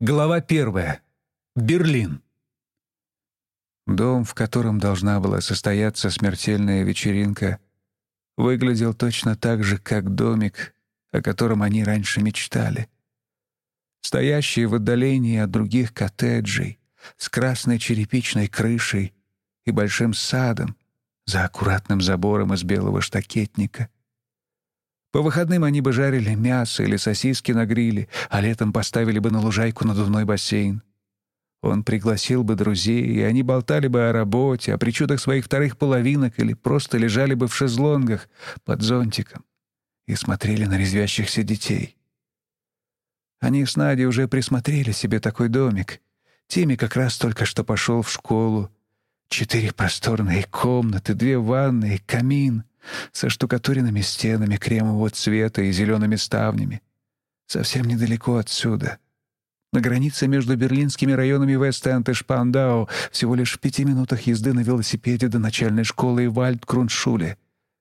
Глава первая. Берлин. Дом, в котором должна была состояться смертельная вечеринка, выглядел точно так же, как домик, о котором они раньше мечтали. Стоящий в отдалении от других коттеджей, с красной черепичной крышей и большим садом за аккуратным забором из белого штакетника — по выходным они бы жарили мясо или сосиски на гриле, а летом поставили бы на лужайку надувной бассейн. Он пригласил бы друзей, и они болтали бы о работе, о причудах своих вторых половинок или просто лежали бы в шезлонгах под зонтиком и смотрели на резвящихся детей. Они с Надей уже присмотрели себе такой домик. Тимми как раз только что пошел в школу. Четыре просторные комнаты, две ванны, камин со штукатуренными стенами кремового цвета и зелеными ставнями. Совсем недалеко отсюда. На границе между берлинскими районами Вест-Энд и Шпандау всего лишь в пяти минутах езды на велосипеде до начальной школы Вальдкруншуле,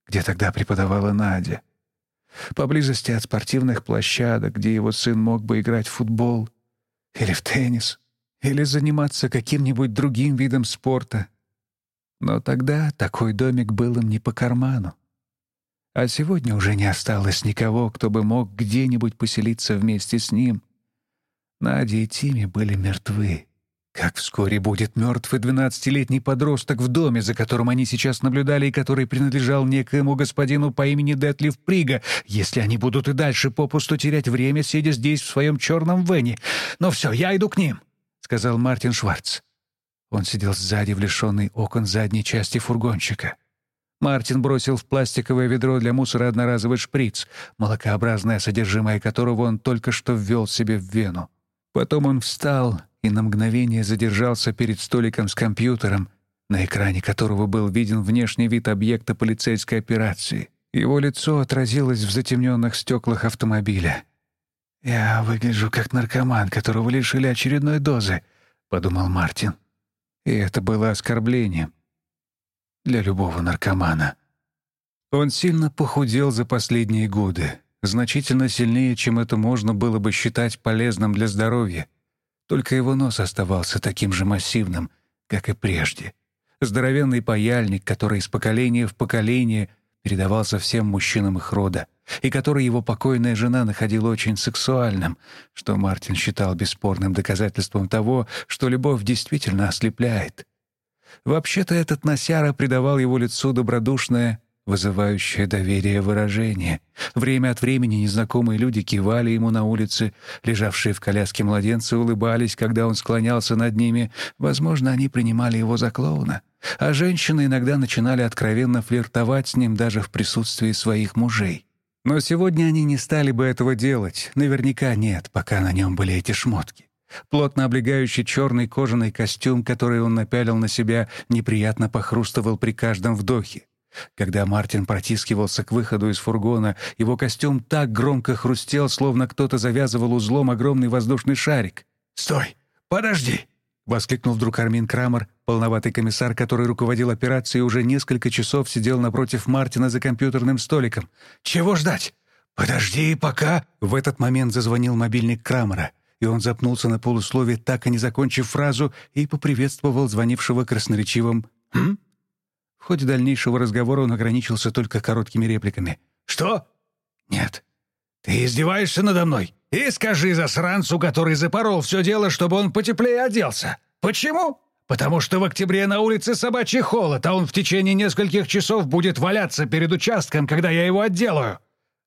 где тогда преподавала Надя. Поблизости от спортивных площадок, где его сын мог бы играть в футбол или в теннис, или заниматься каким-нибудь другим видом спорта — но тогда такой домик был им не по карману. А сегодня уже не осталось никого, кто бы мог где-нибудь поселиться вместе с ним. Надя и Тими были мертвы. Как вскоре будет мертвый двенадцатилетний подросток в доме, за которым они сейчас наблюдали и который принадлежал некоему господину по имени Детлив Прига, если они будут и дальше попусту терять время, сидя здесь в своем черном вене. «Ну все, я иду к ним», — сказал Мартин Шварц. Он сидел сзади в лишенной окон задней части фургончика. Мартин бросил в пластиковое ведро для мусора одноразовый шприц, молокообразное содержимое которого он только что ввел себе в вену. Потом он встал и на мгновение задержался перед столиком с компьютером, на экране которого был виден внешний вид объекта полицейской операции. Его лицо отразилось в затемненных стеклах автомобиля. «Я выгляжу как наркоман, которого лишили очередной дозы», — подумал Мартин. И это было оскорблением для любого наркомана. Он сильно похудел за последние годы, значительно сильнее, чем это можно было бы считать полезным для здоровья. Только его нос оставался таким же массивным, как и прежде. Здоровенный паяльник, который из поколения в поколение передавался всем мужчинам их рода, и который его покойная жена находила очень сексуальным, что Мартин считал бесспорным доказательством того, что любовь действительно ослепляет. Вообще-то этот носяра придавал его лицу добродушное, вызывающее доверие выражение. Время от времени незнакомые люди кивали ему на улице, лежавшие в коляске младенцы улыбались, когда он склонялся над ними. Возможно, они принимали его за клоуна. А женщины иногда начинали откровенно флиртовать с ним даже в присутствии своих мужей. Но сегодня они не стали бы этого делать. Наверняка нет, пока на нем были эти шмотки. Плотно облегающий черный кожаный костюм, который он напялил на себя, неприятно похрустывал при каждом вдохе. Когда Мартин протискивался к выходу из фургона, его костюм так громко хрустел, словно кто-то завязывал узлом огромный воздушный шарик. «Стой! Подожди!» — воскликнул вдруг Армин Крамер, полноватый комиссар, который руководил операцией, уже несколько часов сидел напротив Мартина за компьютерным столиком. «Чего ждать? Подожди, пока...» В этот момент зазвонил мобильник Крамера, и он запнулся на полуслове, так и не закончив фразу, и поприветствовал звонившего красноречивым «Хм?». В ходе дальнейшего разговора он ограничился только короткими репликами. «Что? Нет. Ты издеваешься надо мной? И скажи засранцу, который запорол все дело, чтобы он потеплее оделся. Почему?» потому что в октябре на улице собачий холод, а он в течение нескольких часов будет валяться перед участком, когда я его отделаю».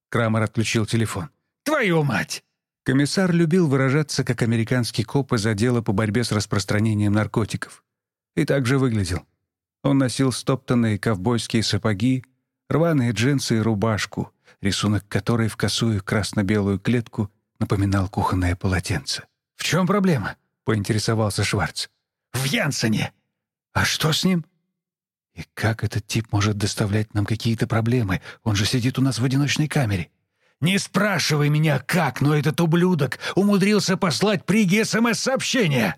Крамер отключил телефон. «Твою мать!» Комиссар любил выражаться как американский коп из отдела по борьбе с распространением наркотиков. И так же выглядел. Он носил стоптанные ковбойские сапоги, рваные джинсы и рубашку, рисунок которой в косую красно-белую клетку напоминал кухонное полотенце. «В чем проблема?» — поинтересовался Шварц в Янсене. А что с ним? И как этот тип может доставлять нам какие-то проблемы? Он же сидит у нас в одиночной камере. Не спрашивай меня, как, но этот ублюдок умудрился послать Приге СМС-сообщение.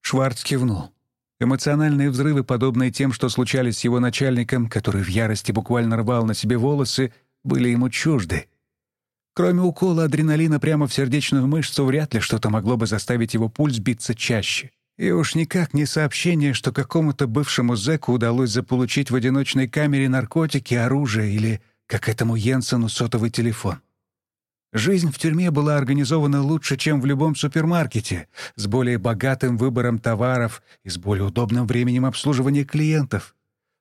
Шварц кивнул. Эмоциональные взрывы, подобные тем, что случались с его начальником, который в ярости буквально рвал на себе волосы, были ему чужды. Кроме укола адреналина прямо в сердечную мышцу, вряд ли что-то могло бы заставить его пульс биться чаще. И уж никак не сообщение, что какому-то бывшему зэку удалось заполучить в одиночной камере наркотики, оружие или, как этому Йенсену, сотовый телефон. Жизнь в тюрьме была организована лучше, чем в любом супермаркете, с более богатым выбором товаров и с более удобным временем обслуживания клиентов,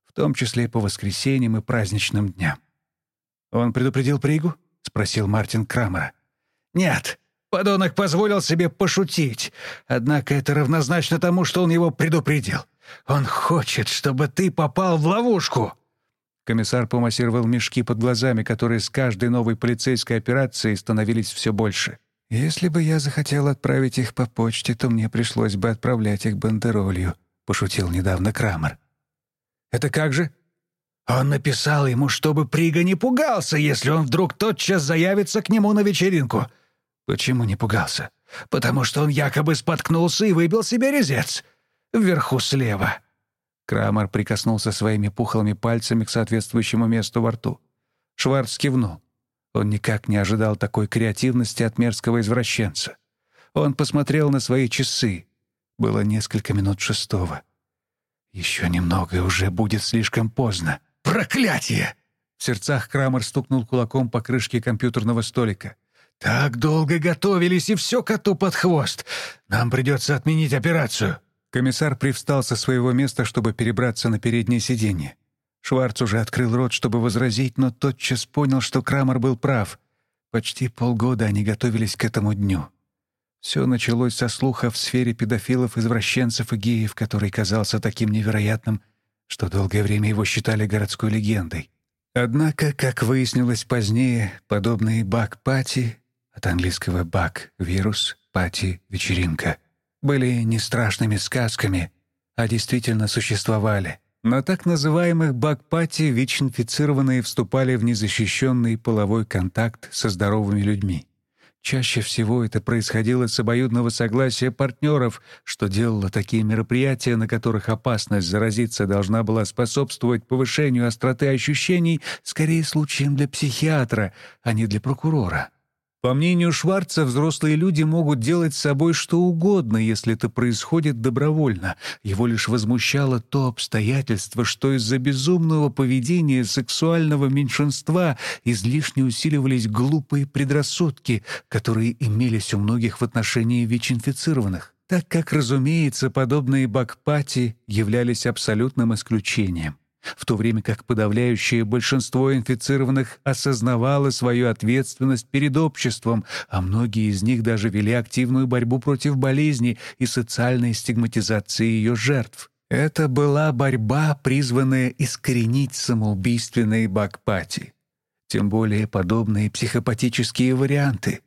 в том числе по воскресеньям и праздничным дням. «Он предупредил Пригу?» — спросил Мартин Крамера. «Нет, Подонок позволил себе пошутить. Однако это равнозначно тому, что он его предупредил. Он хочет, чтобы ты попал в ловушку. Комиссар помассировал мешки под глазами, которые с каждой новой полицейской операцией становились все больше. «Если бы я захотел отправить их по почте, то мне пришлось бы отправлять их бандеролью», — пошутил недавно Крамер. «Это как же?» Он написал ему, чтобы Прига не пугался, если он вдруг тотчас заявится к нему на вечеринку. Почему не пугался? Потому что он якобы споткнулся и выбил себе резец. Вверху слева. Крамер прикоснулся своими пухлыми пальцами к соответствующему месту во рту. Шварц кивнул. Он никак не ожидал такой креативности от мерзкого извращенца. Он посмотрел на свои часы. Было несколько минут шестого. Еще немного, и уже будет слишком поздно. Проклятие! В сердцах Крамер стукнул кулаком по крышке компьютерного столика. «Так долго готовились, и все коту под хвост. Нам придется отменить операцию». Комиссар привстал со своего места, чтобы перебраться на переднее сиденье. Шварц уже открыл рот, чтобы возразить, но тотчас понял, что Крамер был прав. Почти полгода они готовились к этому дню. Все началось со слуха в сфере педофилов, извращенцев и геев, который казался таким невероятным, что долгое время его считали городской легендой. Однако, как выяснилось позднее, подобные бак-пати от английского «бак» — вирус, «пати» — вечеринка, были не страшными сказками, а действительно существовали. На так называемых бак-пати ВИЧ-инфицированные вступали в незащищенный половой контакт со здоровыми людьми. Чаще всего это происходило с обоюдного согласия партнеров, что делало такие мероприятия, на которых опасность заразиться должна была способствовать повышению остроты ощущений, скорее случаем для психиатра, а не для прокурора. По мнению Шварца, взрослые люди могут делать с собой что угодно, если это происходит добровольно. Его лишь возмущало то обстоятельство, что из-за безумного поведения сексуального меньшинства излишне усиливались глупые предрассудки, которые имелись у многих в отношении ВИЧ-инфицированных, так как, разумеется, подобные бакпати являлись абсолютным исключением в то время как подавляющее большинство инфицированных осознавало свою ответственность перед обществом, а многие из них даже вели активную борьбу против болезни и социальной стигматизации ее жертв. Это была борьба, призванная искоренить самоубийственные бакпати. Тем более подобные психопатические варианты.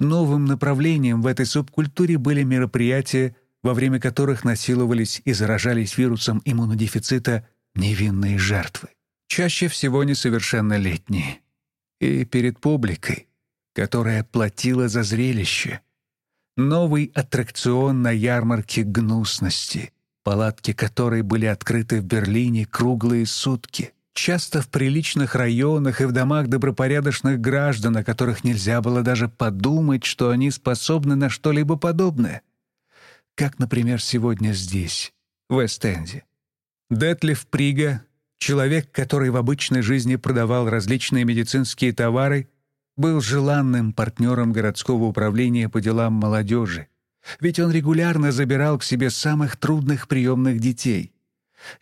Новым направлением в этой субкультуре были мероприятия, во время которых насиловались и заражались вирусом иммунодефицита невинные жертвы, чаще всего несовершеннолетние, и перед публикой, которая платила за зрелище. Новый аттракцион на ярмарке гнусности, палатки которой были открыты в Берлине круглые сутки, часто в приличных районах и в домах добропорядочных граждан, о которых нельзя было даже подумать, что они способны на что-либо подобное. Как, например, сегодня здесь, в Эстенде. Детлиф Прига, человек, который в обычной жизни продавал различные медицинские товары, был желанным партнером городского управления по делам молодежи, ведь он регулярно забирал к себе самых трудных приемных детей.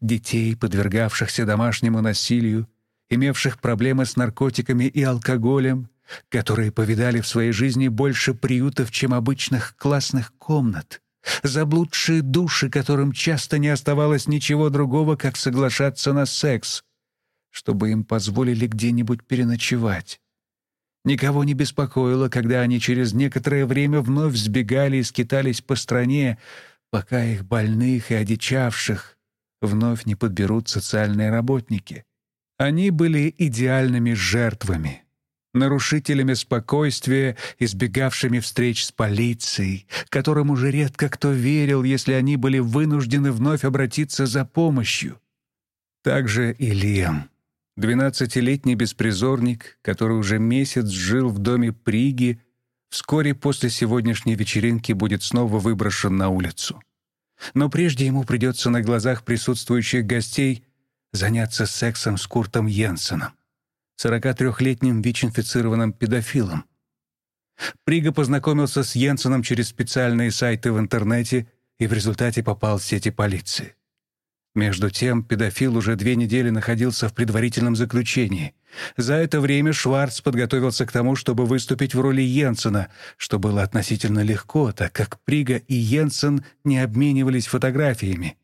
Детей, подвергавшихся домашнему насилию, имевших проблемы с наркотиками и алкоголем, которые повидали в своей жизни больше приютов, чем обычных классных комнат заблудшие души, которым часто не оставалось ничего другого, как соглашаться на секс, чтобы им позволили где-нибудь переночевать. Никого не беспокоило, когда они через некоторое время вновь сбегали и скитались по стране, пока их больных и одичавших вновь не подберут социальные работники. Они были идеальными жертвами — нарушителями спокойствия, избегавшими встреч с полицией, которым уже редко кто верил, если они были вынуждены вновь обратиться за помощью. Также и Лиам. Двенадцатилетний беспризорник, который уже месяц жил в доме Приги, вскоре после сегодняшней вечеринки будет снова выброшен на улицу. Но прежде ему придется на глазах присутствующих гостей заняться сексом с Куртом Йенсеном, 43-летним ВИЧ-инфицированным педофилом. Прига познакомился с Йенсеном через специальные сайты в интернете и в результате попал в сети полиции. Между тем, педофил уже две недели находился в предварительном заключении. За это время Шварц подготовился к тому, чтобы выступить в роли Йенсена, что было относительно легко, так как Прига и Йенсен не обменивались фотографиями.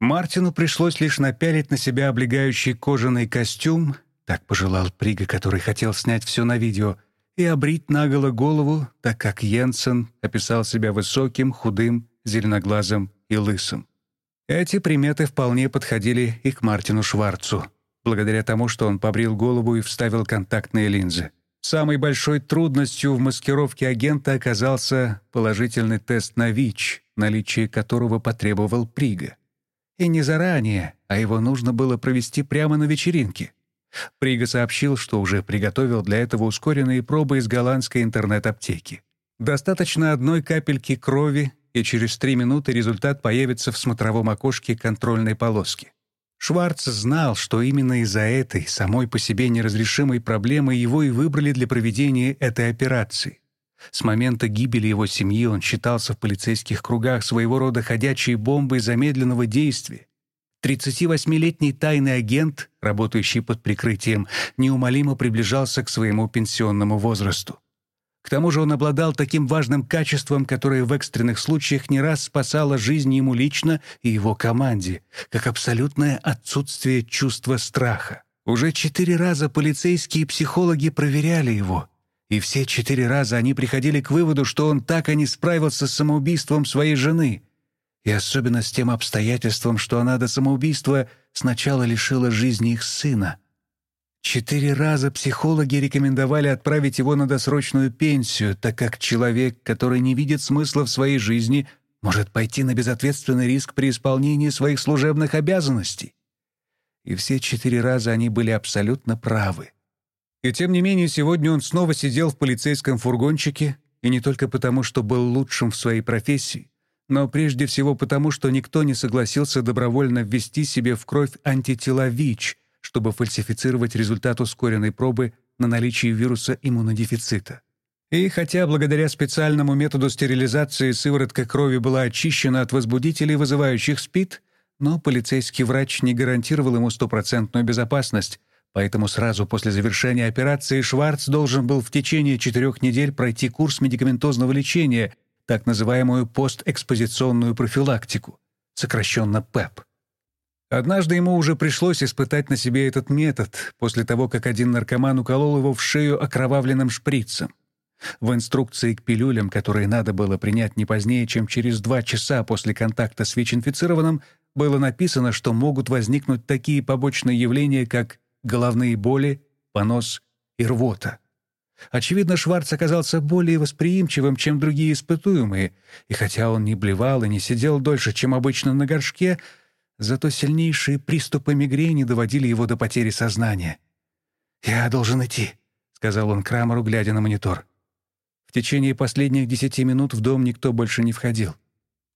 Мартину пришлось лишь напялить на себя облегающий кожаный костюм, так пожелал Прига, который хотел снять все на видео, и обрить наголо голову, так как Йенсен описал себя высоким, худым, зеленоглазым и лысым. Эти приметы вполне подходили и к Мартину Шварцу, благодаря тому, что он побрил голову и вставил контактные линзы. Самой большой трудностью в маскировке агента оказался положительный тест на ВИЧ, наличие которого потребовал Прига. И не заранее, а его нужно было провести прямо на вечеринке. Прига сообщил, что уже приготовил для этого ускоренные пробы из голландской интернет-аптеки. Достаточно одной капельки крови и через три минуты результат появится в смотровом окошке контрольной полоски. Шварц знал, что именно из-за этой, самой по себе неразрешимой проблемы его и выбрали для проведения этой операции. С момента гибели его семьи он считался в полицейских кругах своего рода ходячей бомбой замедленного действия. 38-летний тайный агент, работающий под прикрытием, неумолимо приближался к своему пенсионному возрасту. К тому же он обладал таким важным качеством, которое в экстренных случаях не раз спасало жизнь ему лично и его команде, как абсолютное отсутствие чувства страха. Уже четыре раза полицейские психологи проверяли его, и все четыре раза они приходили к выводу, что он так и не справился с самоубийством своей жены, и особенно с тем обстоятельством, что она до самоубийства сначала лишила жизни их сына. Четыре раза психологи рекомендовали отправить его на досрочную пенсию, так как человек, который не видит смысла в своей жизни, может пойти на безответственный риск при исполнении своих служебных обязанностей. И все четыре раза они были абсолютно правы. И тем не менее, сегодня он снова сидел в полицейском фургончике, и не только потому, что был лучшим в своей профессии, но прежде всего потому, что никто не согласился добровольно ввести себе в кровь антитела ВИЧ — чтобы фальсифицировать результат ускоренной пробы на наличие вируса иммунодефицита. И хотя благодаря специальному методу стерилизации сыворотка крови была очищена от возбудителей, вызывающих СПИД, но полицейский врач не гарантировал ему стопроцентную безопасность, поэтому сразу после завершения операции Шварц должен был в течение четырех недель пройти курс медикаментозного лечения, так называемую постэкспозиционную профилактику, сокращенно ПЭП. Однажды ему уже пришлось испытать на себе этот метод, после того, как один наркоман уколол его в шею окровавленным шприцем. В инструкции к пилюлям, которые надо было принять не позднее, чем через два часа после контакта с ВИЧ-инфицированным, было написано, что могут возникнуть такие побочные явления, как головные боли, понос и рвота. Очевидно, Шварц оказался более восприимчивым, чем другие испытуемые, и хотя он не блевал и не сидел дольше, чем обычно на горшке, Зато сильнейшие приступы мигрени доводили его до потери сознания. «Я должен идти», — сказал он Крамеру, глядя на монитор. В течение последних десяти минут в дом никто больше не входил.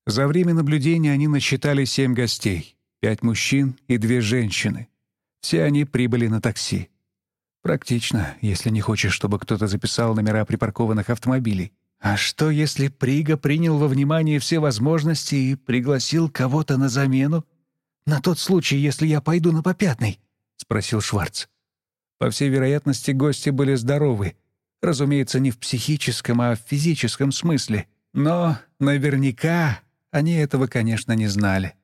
За время наблюдения они насчитали семь гостей, пять мужчин и две женщины. Все они прибыли на такси. Практично, если не хочешь, чтобы кто-то записал номера припаркованных автомобилей. А что, если Прига принял во внимание все возможности и пригласил кого-то на замену? «На тот случай, если я пойду на попятный?» — спросил Шварц. По всей вероятности, гости были здоровы. Разумеется, не в психическом, а в физическом смысле. Но наверняка они этого, конечно, не знали.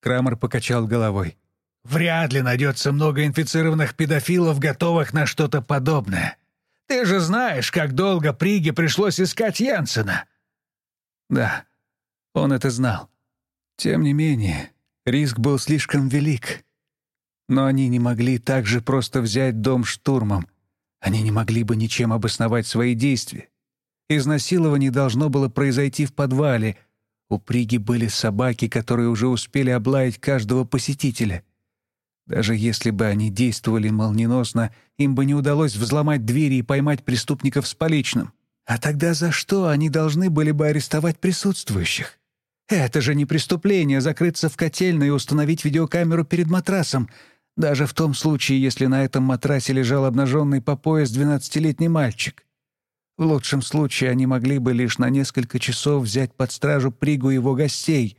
Крамер покачал головой. «Вряд ли найдется много инфицированных педофилов, готовых на что-то подобное. Ты же знаешь, как долго Приге пришлось искать Янсена». Да, он это знал. Тем не менее, Риск был слишком велик. Но они не могли так же просто взять дом штурмом. Они не могли бы ничем обосновать свои действия. Изнасилование должно было произойти в подвале. У Приги были собаки, которые уже успели облаять каждого посетителя. Даже если бы они действовали молниеносно, им бы не удалось взломать двери и поймать преступников с поличным. А тогда за что они должны были бы арестовать присутствующих? Это же не преступление закрыться в котельной и установить видеокамеру перед матрасом, даже в том случае, если на этом матрасе лежал обнаженный по пояс двенадцатилетний мальчик. В лучшем случае они могли бы лишь на несколько часов взять под стражу Пригу его гостей.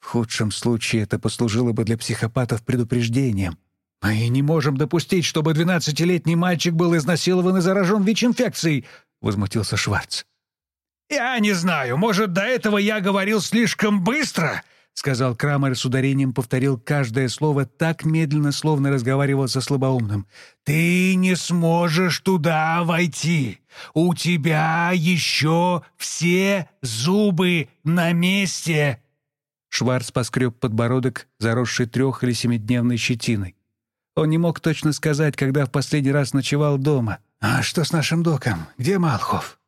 В худшем случае это послужило бы для психопатов предупреждением. «Мы не можем допустить, чтобы двенадцатилетний мальчик был изнасилован и заражен ВИЧ-инфекцией», — возмутился Шварц. «Я не знаю, может, до этого я говорил слишком быстро?» — сказал Крамер с ударением, повторил каждое слово так медленно, словно разговаривал со слабоумным. «Ты не сможешь туда войти. У тебя еще все зубы на месте!» Шварц поскреб подбородок, заросший трех- или семидневной щетиной. Он не мог точно сказать, когда в последний раз ночевал дома. «А что с нашим доком? Где Малхов?»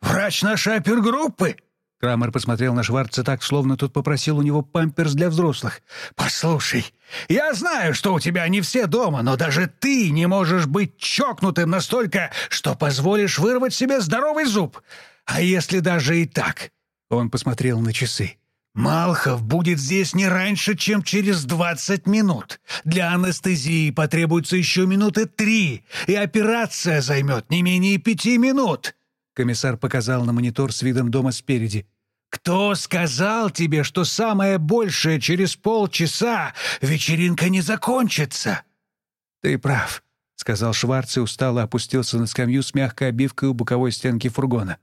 «Врач нашей опергруппы!» Крамер посмотрел на Шварца так, словно тот попросил у него памперс для взрослых. «Послушай, я знаю, что у тебя не все дома, но даже ты не можешь быть чокнутым настолько, что позволишь вырвать себе здоровый зуб. А если даже и так?» Он посмотрел на часы. «Малхов будет здесь не раньше, чем через двадцать минут. Для анестезии потребуется еще минуты три, и операция займет не менее пяти минут». Комиссар показал на монитор с видом дома спереди. «Кто сказал тебе, что самое большее через полчаса вечеринка не закончится?» «Ты прав», — сказал Шварц и устало опустился на скамью с мягкой обивкой у боковой стенки фургона.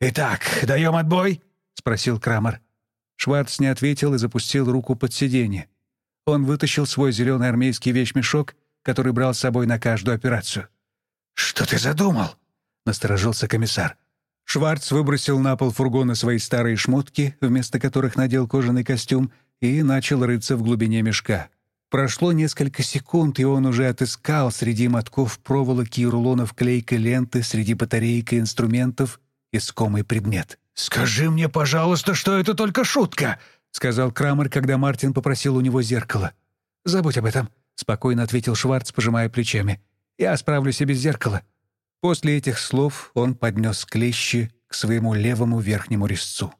«Итак, даем отбой?» — спросил Крамер. Шварц не ответил и запустил руку под сиденье. Он вытащил свой зеленый армейский вещмешок, который брал с собой на каждую операцию. «Что ты задумал?» — насторожился комиссар. Шварц выбросил на пол фургона свои старые шмотки, вместо которых надел кожаный костюм, и начал рыться в глубине мешка. Прошло несколько секунд, и он уже отыскал среди мотков проволоки и рулонов клейкой ленты, среди батареек и инструментов искомый предмет. «Скажи мне, пожалуйста, что это только шутка!» — сказал Крамер, когда Мартин попросил у него зеркало. «Забудь об этом», — спокойно ответил Шварц, пожимая плечами. «Я справлюсь и без зеркала». После этих слов он поднес клещи к своему левому верхнему резцу.